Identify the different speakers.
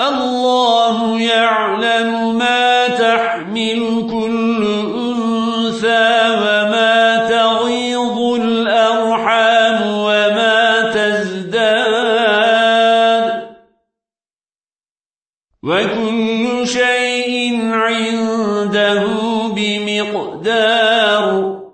Speaker 1: الله يعلم ما تحمل كل أنثى وما تغيض الأرحام وما تزداد وكل شيء عنده بمقدار